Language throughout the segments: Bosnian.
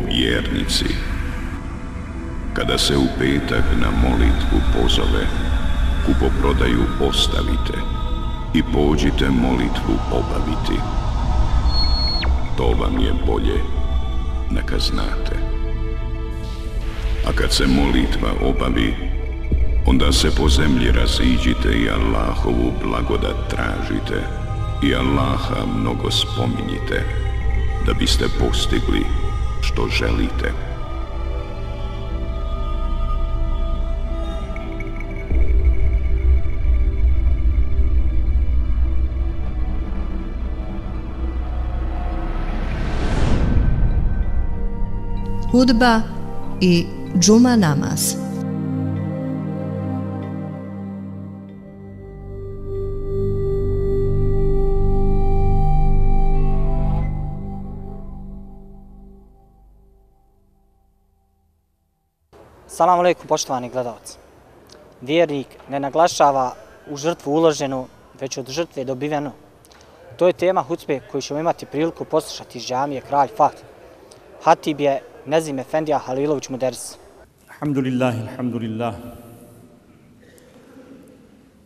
vjernici, kada se u petak na molitvu pozove, kupoprodaju ostavite i pođite molitvu obaviti. To vam je bolje, neka znate. A kad se molitva obavi, onda se po zemlji raziđite i Allahovu blagodat tražite i Allaha mnogo spominjite da biste postigli što želite. Hudba i džuma namaz. Salam alaikum, poštovani gledalci. Vjernik ne naglašava u žrtvu uloženu, već od žrtve dobivenu. To je tema hucbe koju ćemo imati priliku poslušati iz džamije Kralj Fat. Hatib je Nezim Efendija Halilović Muders. Alhamdulillah, alhamdulillah.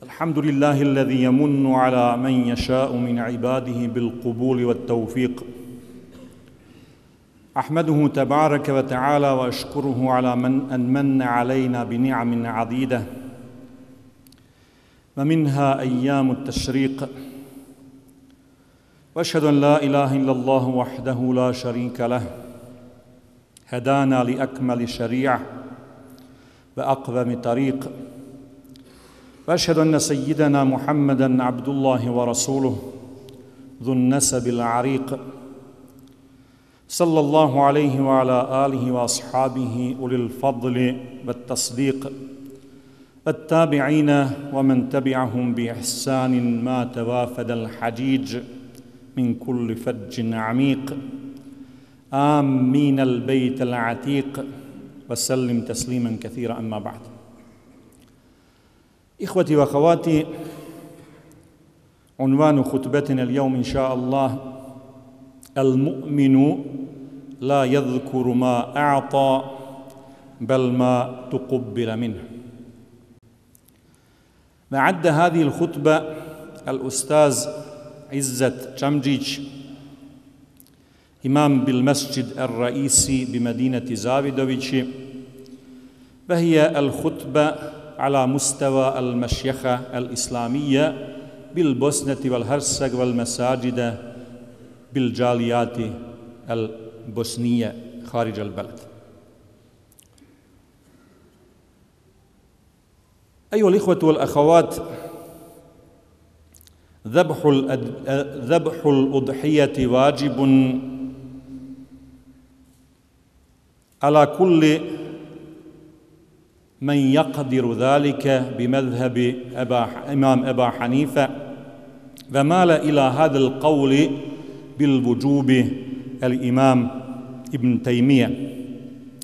الحمد لله الذي يمن على من يشاء من عباده بالقبول والتوفيق أحمده تبارك وتعالى وأشكره على من أن من علينا بنعم عديدة ومنها أيام التشريق. وأشهد أن لا إله إلا الله وحده لا شريك له هدانا لأكمل شريعة وأقوم طريق. وأشهد أن سيدنا محمدا عبد الله ورسوله ذو النسب العريق. صلى الله عليه وعلى آله وأصحابه أولي الفضل والتصديق التابعين ومن تبعهم بإحسان ما توافد الحجيج من كل فج عميق. آمين البيت العتيق. وسلم تسليما كثيرا أما بعد. إخوتي وأخواتي عنوان خطبتنا اليوم إن شاء الله المؤمن لا يذكر ما أعطى بل ما تقبل منه. أعد هذه الخطبة الأستاذ عزة جمجيج إمام بالمسجد الرئيسي بمدينة زابدويتش فهي الخطبة على مستوى المشيخة الإسلامية بالبوسنة والهرسك والمساجد بالجاليات البوسنية خارج البلد. أيها الإخوة والأخوات ذبح ذبح الأضحية واجب على كل من يقدر ذلك بمذهب أبا إمام أبا حنيفة. ومال إلى هذا القول بالوجوب الإمام ابن تيمية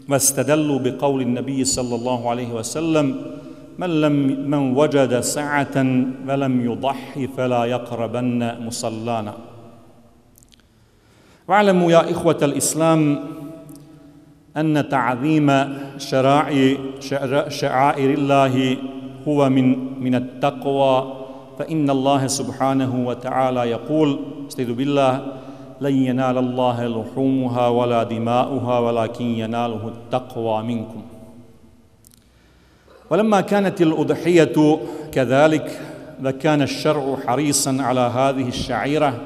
واستدلوا بقول النبي صلى الله عليه وسلم من لم من وجد سعة ولم يضحي فلا يقربن مصلانا. واعلموا يا إخوة الإسلام أن تعظيم شرائع شعائر الله هو من من التقوى فإن الله سبحانه وتعالى يقول استعذ بالله لن ينال الله لحومها ولا دماؤها ولكن يناله التقوى منكم. ولما كانت الأضحية كذلك وكان الشرع حريصا على هذه الشعيرة.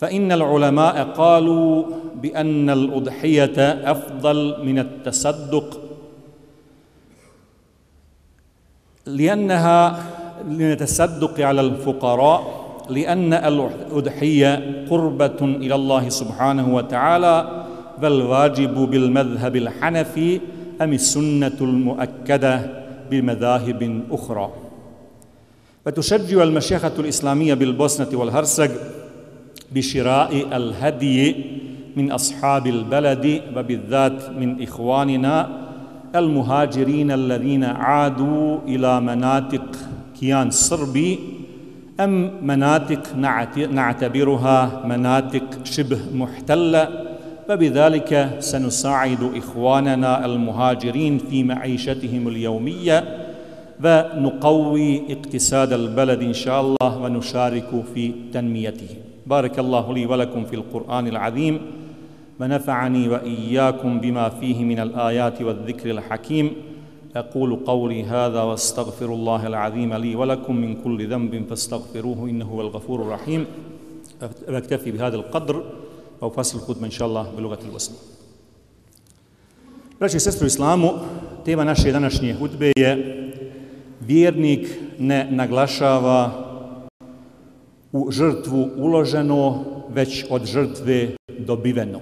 فإن العلماء قالوا بأن الأضحية أفضل من التصدق لأنها للتصدق على الفقراء لأن الأضحية قربة إلى الله سبحانه وتعالى والواجب بالمذهب الحنفي أم السنة المؤكدة بمذاهب أخرى. فتشجع المشيخة الإسلامية بالبوسنة والهرسك بشراء الهدي من أصحاب البلد وبالذات من إخواننا المهاجرين الذين عادوا إلى مناطق كيان صربي أم مناطق نعتبرها مناطق شبه محتلة فبذلك سنساعد إخواننا المهاجرين في معيشتهم اليومية ونقوي اقتصاد البلد إن شاء الله ونشارك في تنميته. بارك الله لي ولكم في القرآن العظيم ونفعني وإياكم بما فيه من الآيات والذكر الحكيم. أقول قولي هذا واستغفر الله العظيم لي ولكم من كل ذنب فاستغفروه إنه هو الغفور الرحيم أكتفي بهذا القدر أو فصل الخطبة إن شاء الله بلغة الوسط Braći i sestri u islamu, tema naše današnje hudbe je vjernik ne naglašava u žrtvu uloženo, već od žrtve dobiveno.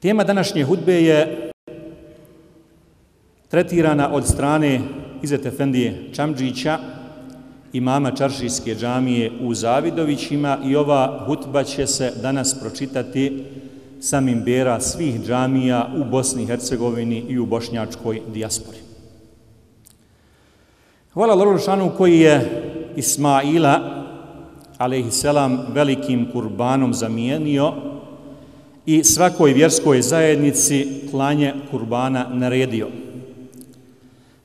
Tema današnje hudbe je tretirana od strane Izet Efendije Čamđića, imama Čaršijske džamije u Zavidovićima i ova hutba će se danas pročitati samim bera svih džamija u Bosni i Hercegovini i u bošnjačkoj dijaspori. Hvala Lorušanu koji je Ismaila, alaihisselam, velikim kurbanom zamijenio i svakoj vjerskoj zajednici klanje kurbana naredio.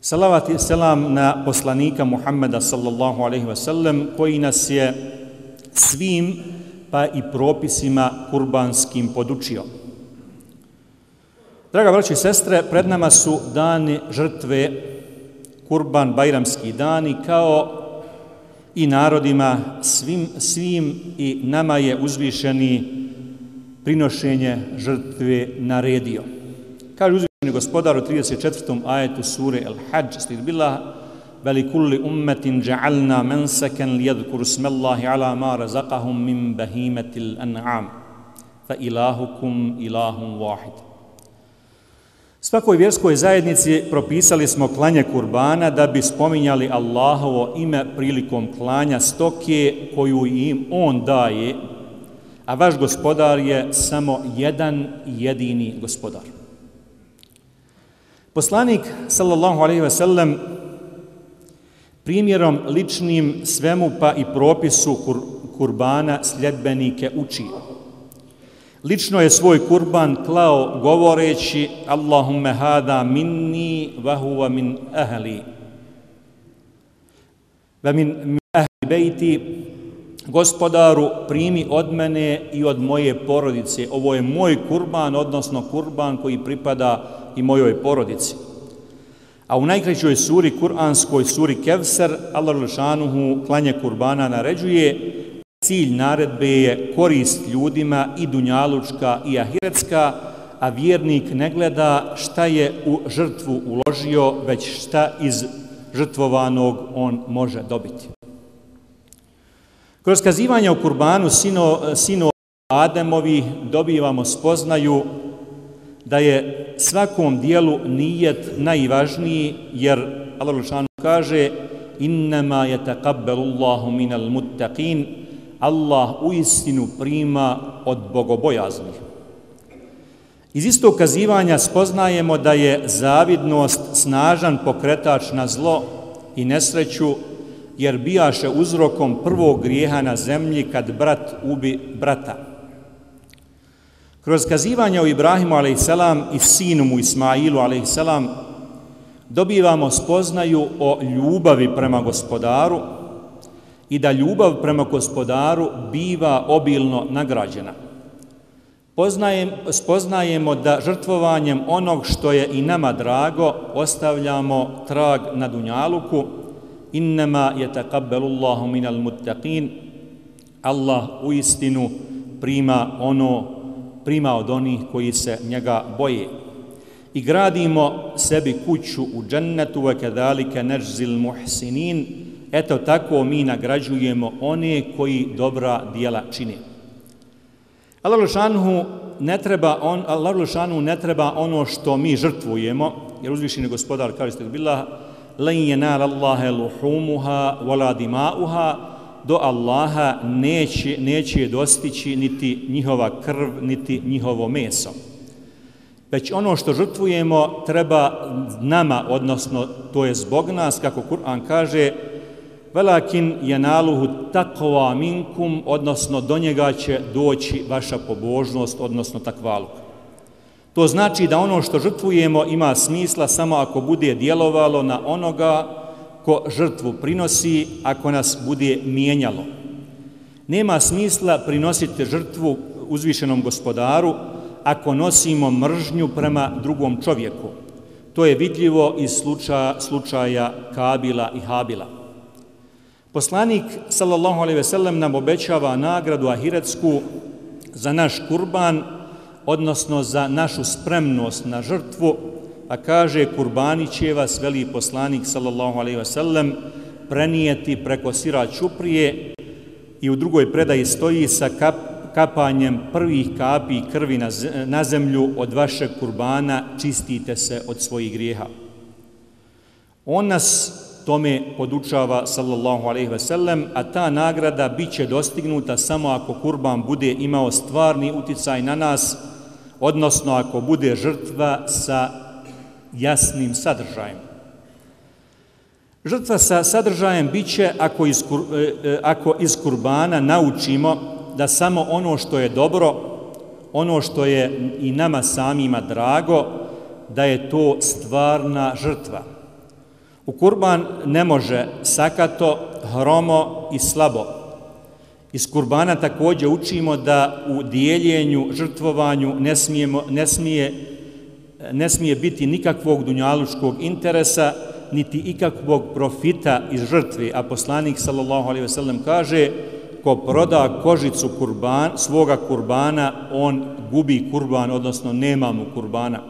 Salavat i selam na poslanika Muhammeda sallallahu alaihi wasallam koji nas je svim pa i propisima kurbanskim podučio. Draga braći i sestre, pred nama su dani žrtve kurban bajramski dani kao i narodima svim, svim i nama je uzvišeni prinošenje žrtve naredio. Kaže uzvišeni gospodar u 34. ajetu sure El-Hajj, stih bila beli kulli ummetin ja'alna mensaken lijadkur smellahi ala ma razaqahum min behimetil an'am fa ilahukum ilahum wahid. Svakoj vjerskoj zajednici propisali smo klanje kurbana da bi spominjali Allahovo ime prilikom klanja stoke koju im On daje, a vaš gospodar je samo jedan jedini gospodar. Poslanik, sallallahu alaihi ve sellem, primjerom ličnim svemu pa i propisu kur, kurbana sljedbenike učio. Lično je svoj kurban klao govoreći Allahumme hada minni wa huwa min ahli. Wa min, min ahli bejti gospodaru primi od mene i od moje porodice. Ovo je moj kurban, odnosno kurban koji pripada i mojoj porodici. A u najkraćoj suri, kuranskoj suri Kevser, Allah Lešanuhu klanje kurbana naređuje Cilj naredbe je korist ljudima i dunjalučka i ahiretska, a vjernik ne gleda šta je u žrtvu uložio, već šta iz žrtvovanog on može dobiti. Kroz kazivanje o kurbanu sino, sino Ademovi dobivamo spoznaju da je svakom dijelu nijet najvažniji, jer Allah kaže innama je taqabbelu Allahu minal muttaqin, Allah u istinu prima od bogobojaznih. Iz istog kazivanja spoznajemo da je zavidnost snažan pokretač na zlo i nesreću, jer bijaše uzrokom prvog grijeha na zemlji kad brat ubi brata. Kroz kazivanja o Ibrahimu a.s. i sinu mu Ismailu a.s. dobivamo spoznaju o ljubavi prema gospodaru, i da ljubav prema gospodaru biva obilno nagrađena. Poznajem, spoznajemo da žrtvovanjem onog što je i nama drago ostavljamo trag na dunjaluku innama je takabbelullahu minal muttaqin Allah u istinu prima ono prima od onih koji se njega boje. I gradimo sebi kuću u džennetu, ve kedalike nežzil muhsinin, eto tako mi nagrađujemo one koji dobra dijela čine. Allah Lušanhu ne treba, on, Allah Lušanhu ne treba ono što mi žrtvujemo, jer uzvišeni gospodar, kaže ste bila, لَنْ يَنَالَ اللَّهَ لُحُومُهَا وَلَا dima'uha do Allaha neće, neće dostići niti njihova krv, niti njihovo meso. Već ono što žrtvujemo treba nama, odnosno to je zbog nas, kako Kur'an kaže, velakin je naluhu takova minkum, odnosno do njega će doći vaša pobožnost, odnosno takvaluk. To znači da ono što žrtvujemo ima smisla samo ako bude djelovalo na onoga ko žrtvu prinosi, ako nas bude mijenjalo. Nema smisla prinositi žrtvu uzvišenom gospodaru ako nosimo mržnju prema drugom čovjeku. To je vidljivo iz slučaja, slučaja Kabila i Habila. Poslanik, sallallahu alaihi ve sellem, nam obećava nagradu ahiretsku za naš kurban, odnosno za našu spremnost na žrtvu, a kaže kurbani će vas, veli poslanik, sallallahu alaihi ve sellem, prenijeti preko sira čuprije i u drugoj predaji stoji sa kap, kapanjem prvih kapi krvi na, na zemlju od vašeg kurbana čistite se od svojih grijeha. On nas tome podučava sallallahu alejhi ve sellem, a ta nagrada biće dostignuta samo ako kurban bude imao stvarni uticaj na nas, odnosno ako bude žrtva sa jasnim sadržajem. Žrtva sa sadržajem biće ako iz, e, e, ako iz kurbana naučimo da samo ono što je dobro, ono što je i nama samima drago, da je to stvarna žrtva. U kurban ne može sakato, hromo i slabo. Iz kurbana također učimo da u dijeljenju, žrtvovanju ne, smijemo, ne, smije, ne smije biti nikakvog dunjalučkog interesa, niti ikakvog profita iz žrtve. A poslanik, sallallahu alaihi ve sellem, kaže ko proda kožicu kurban, svoga kurbana, on gubi kurban, odnosno nema mu kurbana.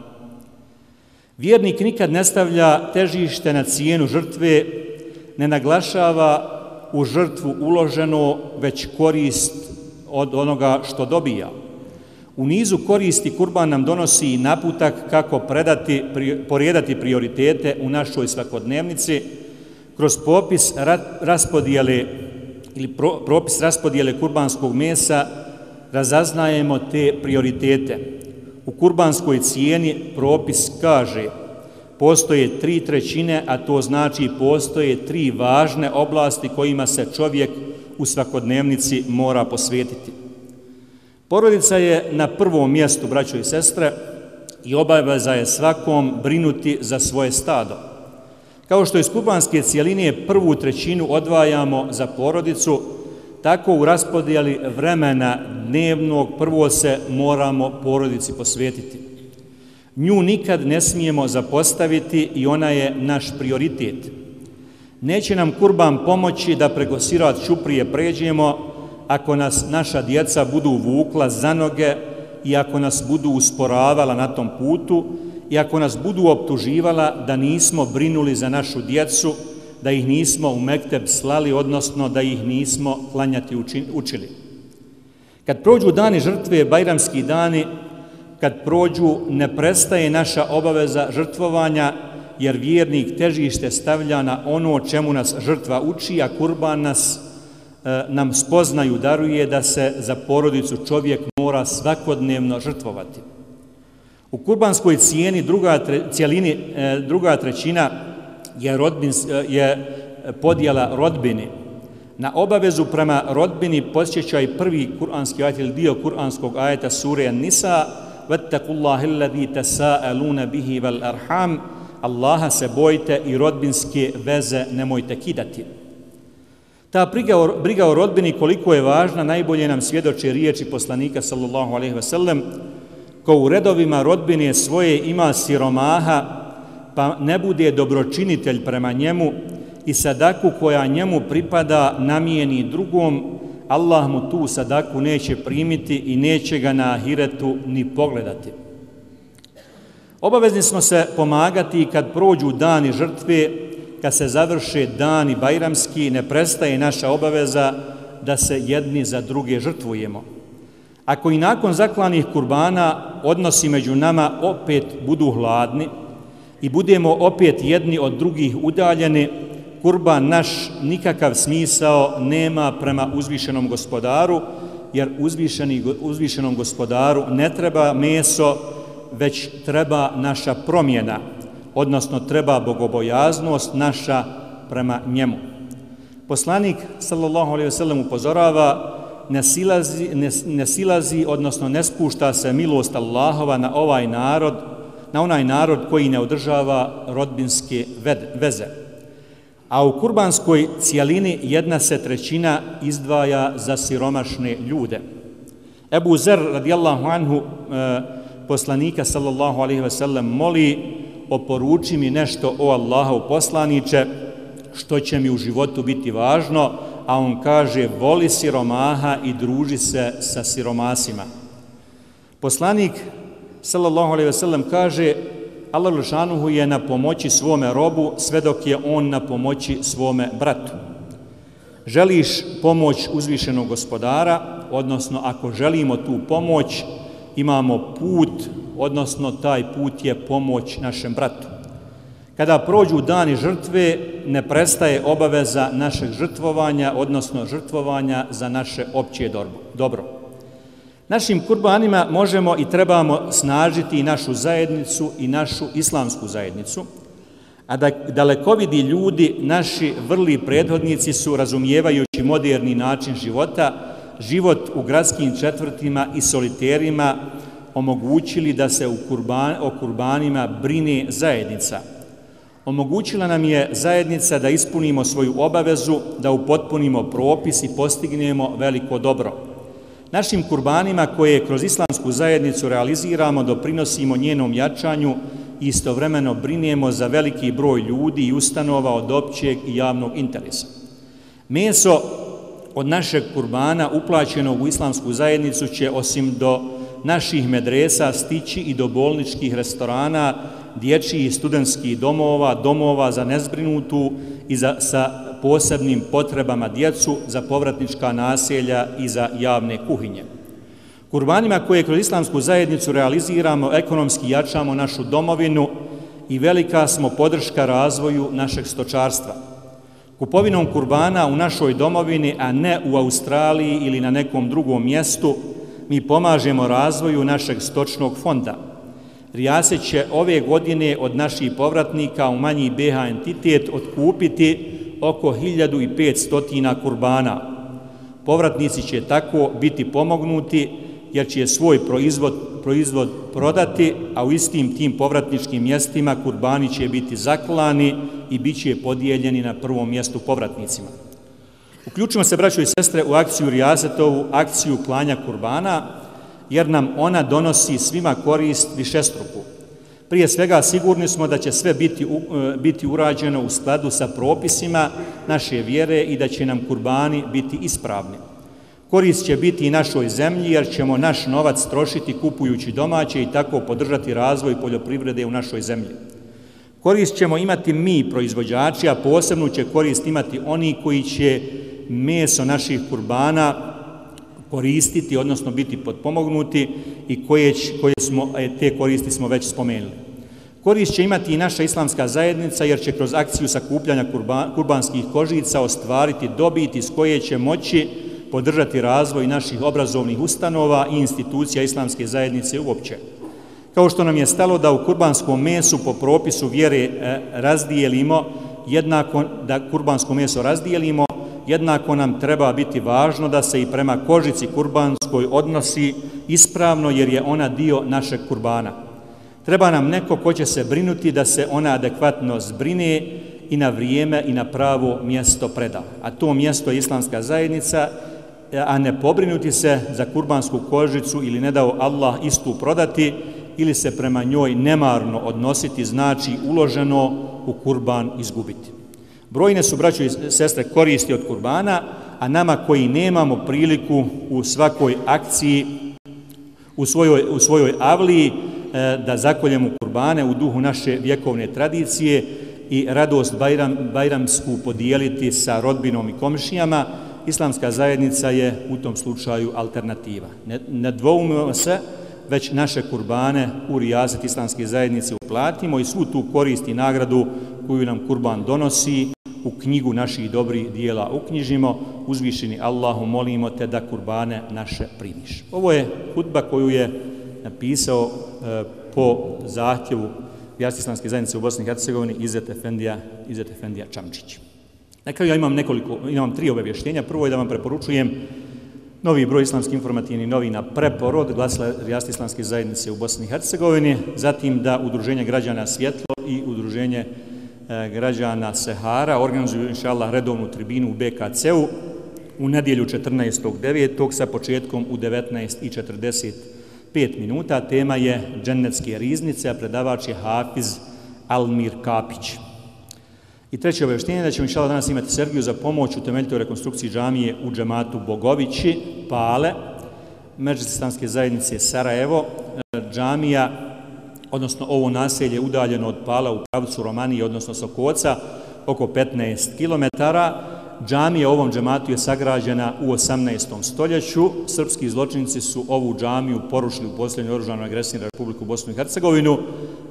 Vjernik nikad ne stavlja težište na cijenu žrtve, ne naglašava u žrtvu uloženo već korist od onoga što dobija. U nizu koristi kurban nam donosi i naputak kako predati, porijedati prioritete u našoj svakodnevnici kroz popis raspodijele ili pro, propis raspodijele kurbanskog mesa razaznajemo te prioritete. U kurbanskoj cijeni propis kaže postoje tri trećine, a to znači postoje tri važne oblasti kojima se čovjek u svakodnevnici mora posvetiti. Porodica je na prvom mjestu, braćo i sestre, i obaveza je svakom brinuti za svoje stado. Kao što iz kubanske cijelinije prvu trećinu odvajamo za porodicu, tako u raspodijeli vremena dnevnog prvo se moramo porodici posvetiti. Nju nikad ne smijemo zapostaviti i ona je naš prioritet. Neće nam kurban pomoći da preko sirat čuprije pređemo ako nas naša djeca budu vukla za noge i ako nas budu usporavala na tom putu, i ako nas budu optuživala da nismo brinuli za našu djecu, da ih nismo u Mekteb slali, odnosno da ih nismo klanjati učili. Kad prođu dani žrtve, bajramski dani, kad prođu, ne prestaje naša obaveza žrtvovanja, jer vjernik težište stavlja na ono čemu nas žrtva uči, a kurban nas E, nam spoznaju, daruje da se za porodicu čovjek mora svakodnevno žrtvovati. U kurbanskoj cijeni druga tre, cijelini e, druga trećina je rodbin e, je podjela rodbini. Na obavezu prema rodbini posjeća i prvi kuranski ajet ili dio kuranskog ajeta sure Nisa Vattakullahi اللَّهِ الَّذِي bihi بِهِ arham Allaha se bojte i rodbinske veze nemojte kidati. Ta briga o, briga o rodbini koliko je važna najbolje nam svjedoče riječi poslanika sallallahu alejhi ve sellem ko u redovima rodbine svoje ima siromaha, pa ne bude dobročinitelj prema njemu i sadaku koja njemu pripada namijeni drugom, Allah mu tu sadaku neće primiti i neće ga na ahiretu ni pogledati. Obavezni smo se pomagati kad prođu dani žrtve, kad se završe dani bajramski, ne prestaje naša obaveza da se jedni za druge žrtvujemo. Ako i nakon zaklanih kurbana odnosi među nama opet budu hladni i budemo opet jedni od drugih udaljeni, kurban naš nikakav smisao nema prema uzvišenom gospodaru, jer uzvišeni, uzvišenom gospodaru ne treba meso, već treba naša promjena, odnosno treba bogobojaznost naša prema njemu. Poslanik, sallallahu alaihi wasallam, upozorava ne silazi, ne, ne silazi, odnosno ne spušta se milost Allahova na ovaj narod, na onaj narod koji ne održava rodbinske veze. A u kurbanskoj cijelini jedna se trećina izdvaja za siromašne ljude. Ebu Zer, radijallahu anhu, e, poslanika, sallallahu alaihi ve sellem, moli, oporuči mi nešto o Allahu poslaniće, što će mi u životu biti važno, a on kaže, voli siromaha i druži se sa siromasima. Poslanik, sallallahu alaihi ve sellem, kaže, Allah Lušanuhu je na pomoći svome robu sve dok je on na pomoći svome bratu. Želiš pomoć uzvišenog gospodara, odnosno ako želimo tu pomoć, imamo put, odnosno taj put je pomoć našem bratu. Kada prođu dani žrtve, ne prestaje obaveza našeg žrtvovanja, odnosno žrtvovanja za naše opće dobro. Našim kurbanima možemo i trebamo snažiti i našu zajednicu i našu islamsku zajednicu, a da dalekovidi ljudi, naši vrli predhodnici su, razumijevajući moderni način života, život u gradskim četvrtima i soliterima omogućili da se u kurban, o kurbanima brine zajednica. Omogućila nam je zajednica da ispunimo svoju obavezu, da upotpunimo propis i postignemo veliko dobro. Našim kurbanima koje kroz islamsku zajednicu realiziramo, doprinosimo njenom jačanju i istovremeno brinemo za veliki broj ljudi i ustanova od općeg i javnog interesa. Meso od našeg kurbana uplaćenog u islamsku zajednicu će osim do naših medresa stići i do bolničkih restorana, dječjih studentskih domova, domova za nezbrinutu i za, sa posebnim potrebama djecu za povratnička naselja i za javne kuhinje. Kurbanima koje kroz islamsku zajednicu realiziramo, ekonomski jačamo našu domovinu i velika smo podrška razvoju našeg stočarstva. Kupovinom kurbana u našoj domovini, a ne u Australiji ili na nekom drugom mjestu, mi pomažemo razvoju našeg stočnog fonda. Rijaset će ove godine od naših povratnika u manji BH entitet odkupiti oko 1500 kurbana. Povratnici će tako biti pomognuti jer će svoj proizvod, proizvod prodati, a u istim tim povratničkim mjestima kurbani će biti zaklani i bit će podijeljeni na prvom mjestu povratnicima. Uključimo se, braćo i sestre, u akciju Rijazetovu, akciju klanja kurbana, jer nam ona donosi svima korist višestruku. Prije svega sigurni smo da će sve biti, u, e, biti urađeno u skladu sa propisima naše vjere i da će nam kurbani biti ispravni. Korist će biti i našoj zemlji jer ćemo naš novac trošiti kupujući domaće i tako podržati razvoj poljoprivrede u našoj zemlji. Korist ćemo imati mi, proizvođači, a posebno će korist imati oni koji će meso naših kurbana koristiti, odnosno biti podpomognuti i koje, koje smo, e, te koristi smo već spomenuli. Korist će imati i naša islamska zajednica jer će kroz akciju sakupljanja kurban, kurbanskih kožica ostvariti dobiti s koje će moći podržati razvoj naših obrazovnih ustanova i institucija islamske zajednice uopće. Kao što nam je stalo da u kurbanskom mesu po propisu vjere e, razdijelimo, jednako da kurbansko meso razdijelimo, jednako nam treba biti važno da se i prema kožici kurbanskoj odnosi ispravno jer je ona dio našeg kurbana. Treba nam neko ko će se brinuti da se ona adekvatno zbrine i na vrijeme i na pravo mjesto preda. A to mjesto je islamska zajednica, a ne pobrinuti se za kurbansku kožicu ili ne dao Allah istu prodati ili se prema njoj nemarno odnositi, znači uloženo u kurban izgubiti. Brojne su, braćo i sestre, koristi od kurbana, a nama koji nemamo priliku u svakoj akciji, u svojoj, u svojoj avliji, e, eh, da zakoljemo kurbane u duhu naše vjekovne tradicije i radost Bajram, Bajramsku podijeliti sa rodbinom i komšijama, islamska zajednica je u tom slučaju alternativa. Ne, ne dvoumimo se, već naše kurbane u rijazet islamske zajednice uplatimo i svu tu korist i nagradu koju nam kurban donosi u knjigu naših dobrih dijela uknjižimo, uzvišeni Allahu molimo te da kurbane naše primiš. Ovo je hudba koju je napisao e, po zahtjevu Jastislamske zajednice u Bosni i Hercegovini Izet Efendija, Izet Efendija Čamčić. Na kraju ja imam nekoliko, imam tri obavještenja. Prvo je da vam preporučujem novi broj islamski informativni novina Preporod, glasila Rijasti islamske zajednice u Bosni i Hercegovini, zatim da Udruženje građana Svjetlo i Udruženje E, građana Sehara organizuju, inša redovnu tribinu u BKC-u u nedjelju 14.9. sa početkom u 19.45 minuta. Tema je džennetske riznice, a predavač je Hafiz Almir Kapić. I treće obavještenje da ćemo inšala danas imati Sergiju za pomoć u temeljitoj rekonstrukciji džamije u džematu Bogovići, Pale, Međusistanske zajednice Sarajevo, e, džamija, odnosno ovo naselje udaljeno od Pala u pravcu Romanije, odnosno Sokoca, oko 15 km. Džamija ovom džematu je sagrađena u 18. stoljeću. Srpski zločinici su ovu džamiju porušili u posljednju oružanu agresiju na Republiku Bosnu i Hercegovinu.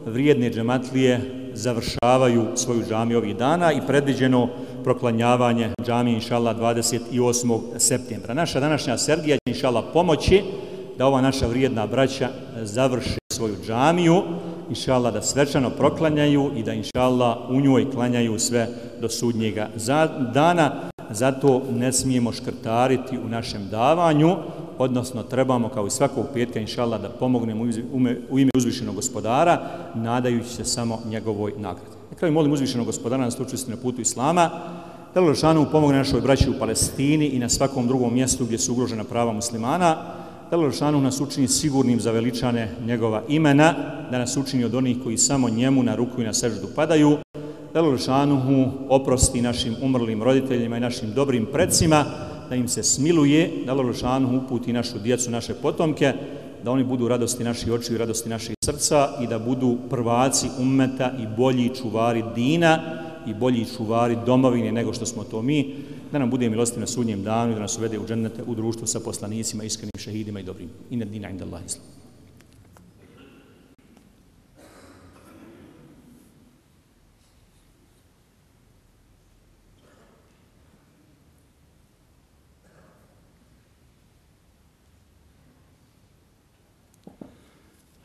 Vrijedne džematlije završavaju svoju džamiju ovih dana i predviđeno proklanjavanje džamije inšala 28. septembra. Naša današnja Sergija će inšala pomoći da ova naša vrijedna braća završi svoju džamiju, inšala da svečano proklanjaju i da inšala u njoj klanjaju sve do sudnjega dana. Zato ne smijemo škrtariti u našem davanju, odnosno trebamo kao i svakog petka inšala da pomognemo u ime uzvišenog gospodara, nadajući se samo njegovoj nagradi. Na kraju molim uzvišenog gospodara na slučnosti na putu Islama, da Lošanu pomogne našoj braći u Palestini i na svakom drugom mjestu gdje su ugrožena prava muslimana, da nas učini sigurnim za veličane njegova imena, da nas učini od onih koji samo njemu na ruku i na seždu padaju, da oprosti našim umrlim roditeljima i našim dobrim predsima, da im se smiluje, da Lalošanu uputi našu djecu, naše potomke, da oni budu radosti naših očiju i radosti naših srca i da budu prvaci ummeta i bolji čuvari dina i bolji čuvari domovine nego što smo to mi, da nam bude milosti na sudnjem danu i da nas uvede u džennete u društvu sa poslanicima, iskrenim šehidima i dobrim. Inna dina inda Allah islam.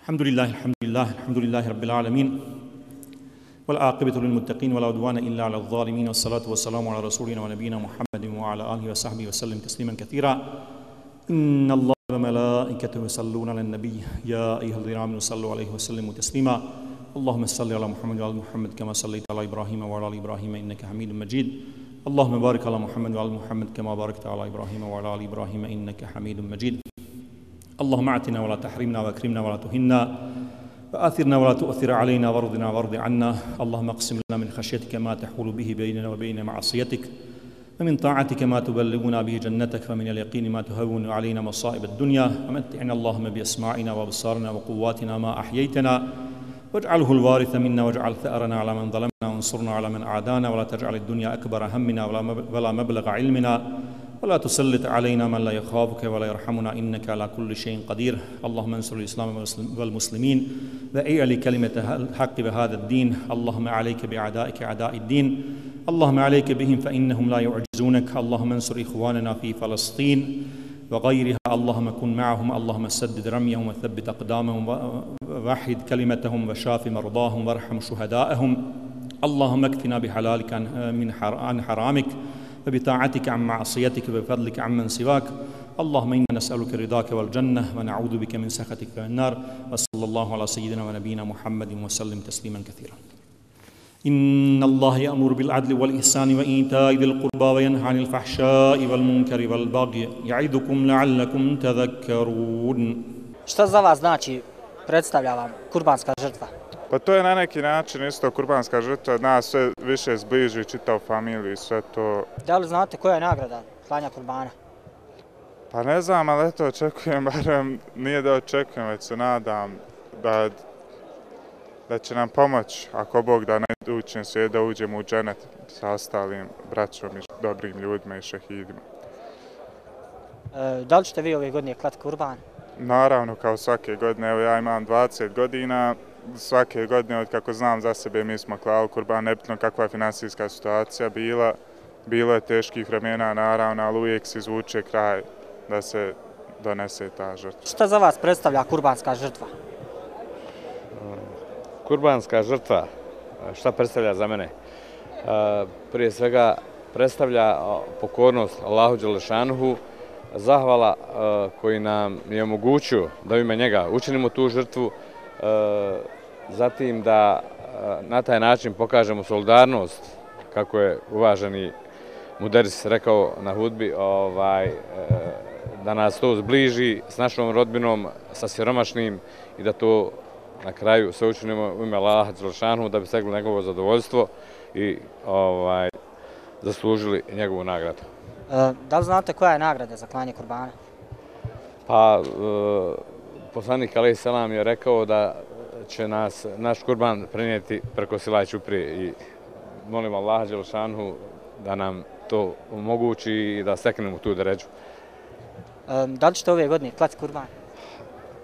الحمد لله الحمد لله الحمد لله رب العالمين والعاقبة للمتقين ولا عدوان إلا على الظالمين. والصلاة والسلام على رسولنا ونبينا محمد وعلى آله وصحبه وسلم تسليما كثيرا. إن الله وملائكته يصلون على النبي. يا أيها الذين آمنوا صلوا عليه وسلموا تسليما. اللهم صل على محمد وعلى محمد كما صليت على إبراهيم وعلى آل إبراهيم إنك حميد مجيد. اللهم بارك على محمد وعلى محمد كما باركت على إبراهيم وعلى آل إبراهيم إنك حميد مجيد. اللهم اعتنا ولا تحرمنا وأكرمنا ولا تهنا. وآثرنا ولا تؤثر علينا وارضنا وارض عنا. اللهم اقسم لنا من خشيتك ما تحول به بيننا وبين معصيتك ومن طاعتك ما تبلغنا به جنتك ومن اليقين ما تهون علينا مصائب الدنيا. ومتعنا اللهم بأسماعنا وأبصارنا وقواتنا ما أحييتنا. واجعله الوارث منا واجعل ثأرنا على من ظلمنا وانصرنا على من أعدانا. ولا تجعل الدنيا أكبر همنا ولا مبلغ علمنا. ولا تسلط علينا من لا يخافك ولا يرحمنا إنك على كل شيء قدير. اللهم انصر الإسلام والمسلمين. وإعلي كلمة الحق بهذا الدين اللهم عليك بأعدائك أعداء الدين. اللهم عليك بهم فإنهم لا يعجزونك. اللهم انصر إخواننا في فلسطين وغيرها. اللهم كن معهم. اللهم سدد رميهم وثبت أقدامهم ووحد كلمتهم وشاف مرضاهم وارحم شهدائهم اللهم اكفنا بحلالك عن حرامك. وبطاعتك عن معصيتك وبفضلك عن من سواك. اللهم إنا نسألك رضاك والجنة ونعوذ بك من سخطك والنار. وصلى الله على سيدنا ونبينا محمد وسلم تسليما كثيرا. إن الله يأمر بالعدل والإحسان وإيتاء ذي القربى وينهى عن الفحشاء والمنكر والبغي يعظكم لعلكم تذكرون. Šta za vas znači predstavlja vam kurbanska žrtva? Pa to je na neki način isto kurbanska žrtva, nas sve više zbliži, čitao familiju i sve to. Da li znate koja je nagrada klanja kurbana? Pa ne znam, ali eto očekujem, barem nije da očekujem, već se nadam da, da će nam pomoć, ako Bog da ne učin sve, da uđemo u dženet sa ostalim braćom i dobrim ljudima i šehidima. E, da li ćete vi ove godine klati kurban? Naravno, kao svake godine, evo ja imam 20 godina, svake godine, od kako znam za sebe, mi smo klali kurban, nebitno kakva je finansijska situacija bila. Bilo je teških vremena, naravno, ali uvijek se izvuče kraj da se donese ta žrtva. Šta za vas predstavlja kurbanska žrtva? Kurbanska žrtva, šta predstavlja za mene? Prije svega, predstavlja pokornost Allahu Đelešanuhu, zahvala koji nam je omogućio da ime njega učinimo tu žrtvu, zatim da na taj način pokažemo solidarnost, kako je uvaženi Muderis rekao na hudbi, ovaj, da nas to zbliži s našom rodbinom, sa siromašnim i da to na kraju se učinimo u ime Allaha Đelšanu da bi stegli njegovo zadovoljstvo i ovaj, zaslužili njegovu nagradu. E, da li znate koja je nagrada za klanje kurbana? Pa, e, poslanik Alej Selam je rekao da će nas naš kurban prenijeti preko Silaj Čuprije i molim Allaha Đelšanu da nam to omogući i da steknemo tu deređu. E, da li ćete ove godine klati kurban?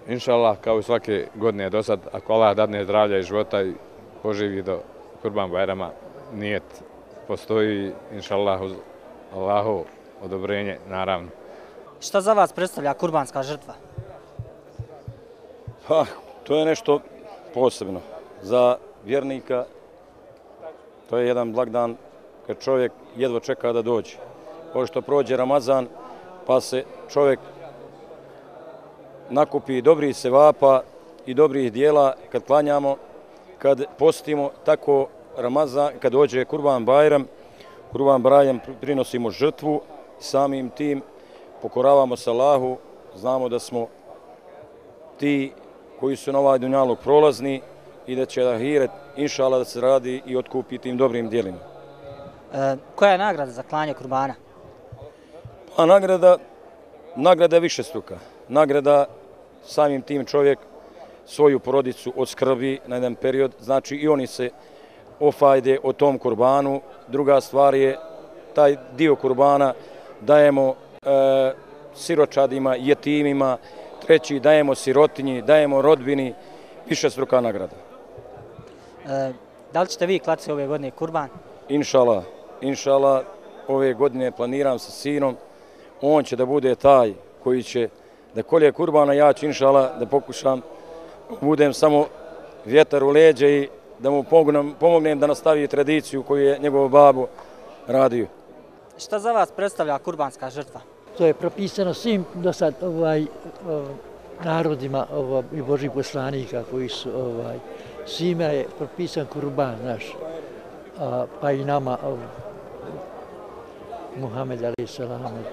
Inša Allah, kao i svake godine do sad, ako Allah dadne zdravlja i života i poživi do kurban Bajrama, nijet postoji, inša Allah, uz odobrenje, naravno. Šta za vas predstavlja kurbanska žrtva? Pa, to je nešto posebno. Za vjernika to je jedan blagdan kad čovjek jedva čeka da dođe. Pošto prođe Ramazan, pa se čovjek nakupi dobrih sevapa i dobrih dijela kad klanjamo, kad postimo tako Ramazan, kad dođe Kurban Bajram, Kurban Bajram prinosimo žrtvu, samim tim pokoravamo se Allahu, znamo da smo ti koji su na ovaj dunjalog prolazni i da će Ahiret, inšala, da se radi i otkupi tim dobrim dijelima. E, koja je nagrada za klanje kurbana? Pa nagrada, nagrada je više struka. Nagrada samim tim čovjek svoju porodicu odskrbi na jedan period, znači i oni se ofajde o tom kurbanu. Druga stvar je taj dio kurbana dajemo e, siročadima, jetimima, treći dajemo sirotinji, dajemo rodbini, više struka nagrada. E, da li ćete vi klati ove godine kurban? Inšala, inšala, ove godine planiram sa sinom, on će da bude taj koji će da kolje kurbana, ja ću inšala da pokušam, budem samo vjetar u leđe i da mu pomognem, pomognem da nastavi tradiciju koju je njegov babu radio. Šta za vas predstavlja kurbanska žrtva? To je propisano svim do sad ovaj, narodima ovaj, i Božih poslanika koji su ovaj, svima je propisan kurban naš, a, pa i nama ovaj, Muhammed Ali Salam.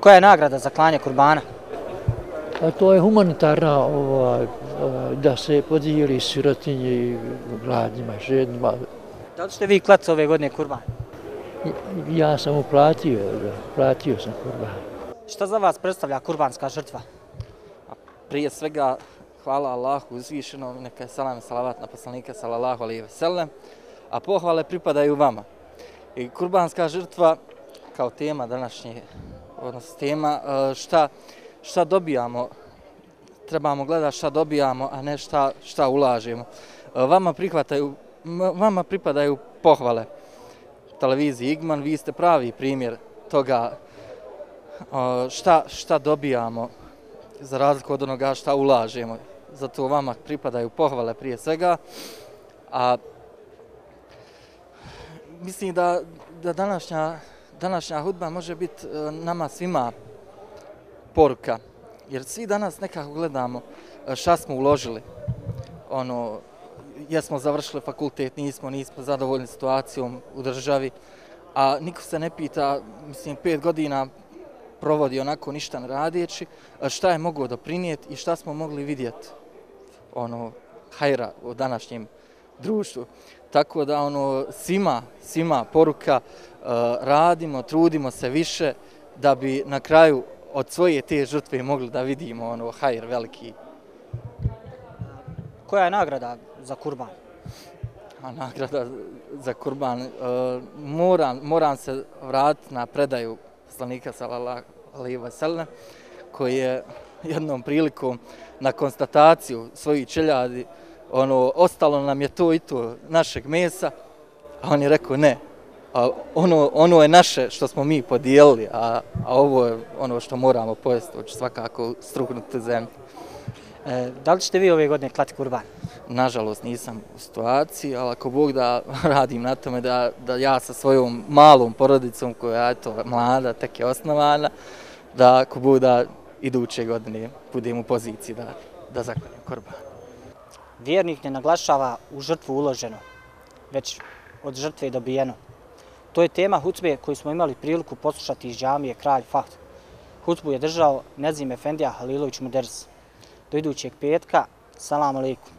Koja je nagrada za klanje kurbana? A to je humanitarna ovaj, da se podijeli sirotinje i gladnjima, žednjima. Da li ćete vi klati ove godine kurban? Ja sam uplatio, da, platio sam kurban. Šta za vas predstavlja kurbanska žrtva? Prije svega, hvala Allahu uzvišenom, neka je salam i salavat na poslanika salallahu alihi ve sellem, a pohvale pripadaju vama. I kurbanska žrtva, kao tema današnje, odnosno tema, e, šta, šta dobijamo, trebamo gledati šta dobijamo, a ne šta, šta ulažemo. E, vama, prihvataju, vama pripadaju pohvale televiziji Igman, vi ste pravi primjer toga šta, šta dobijamo za razliku od onoga šta ulažemo. Zato vama pripadaju pohvale prije svega. A mislim da, da današnja, današnja hudba može biti e, nama svima poruka. Jer svi danas nekako gledamo e, šta smo uložili. Ono, jesmo završili fakultet, nismo, nismo zadovoljni situacijom u državi. A niko se ne pita, mislim, pet godina provodi onako ništa ne radijeći, šta je mogo doprinijeti i šta smo mogli vidjeti ono, hajra u današnjem društvu. Tako da ono svima, svima poruka, radimo, trudimo se više da bi na kraju od svoje te žrtve mogli da vidimo ono hajr veliki. Koja je nagrada za kurban? A nagrada za kurban, moram, moram se vratiti na predaju poslanika sallallahu alejhi koji je jednom prilikom na konstataciju svojih čeljadi ono ostalo nam je to i to našeg mesa a on je rekao ne. A ono, ono je naše što smo mi podijelili a, a ovo je ono što moramo pojesti hoće svakako struknuti zemlju da li ćete vi ove godine klati kurban Nažalost nisam u situaciji, ali ako Bog da radim na tome da, da ja sa svojom malom porodicom koja je to mlada, tek je osnovana, da ako Bog da iduće godine budem u poziciji da, da zaklanjem korban. Vjernik ne naglašava u žrtvu uloženo, već od žrtve dobijeno. To je tema hucbe koju smo imali priliku poslušati iz džamije Kralj Fahd. Hucbu je držao Nezim Efendija Halilović Muders. Do idućeg petka, salam alaikum.